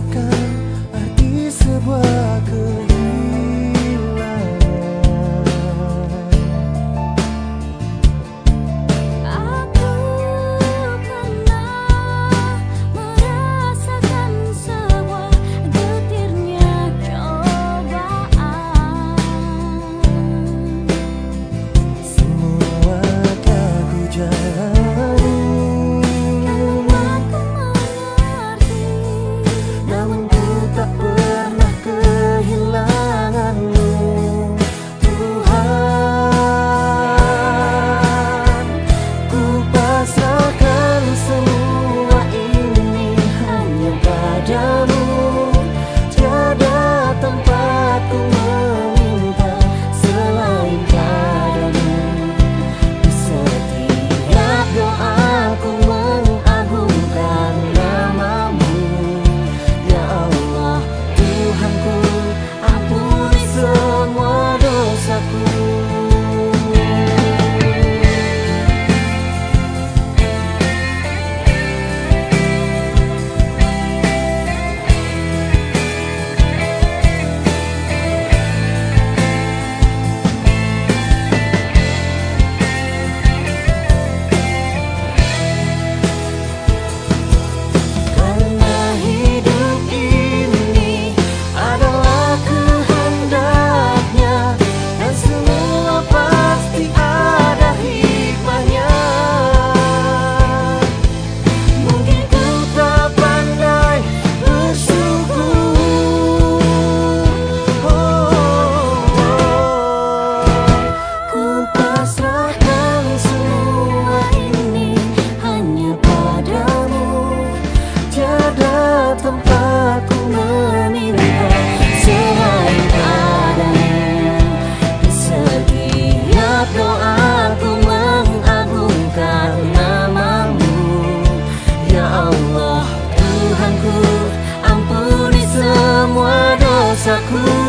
akan rasaku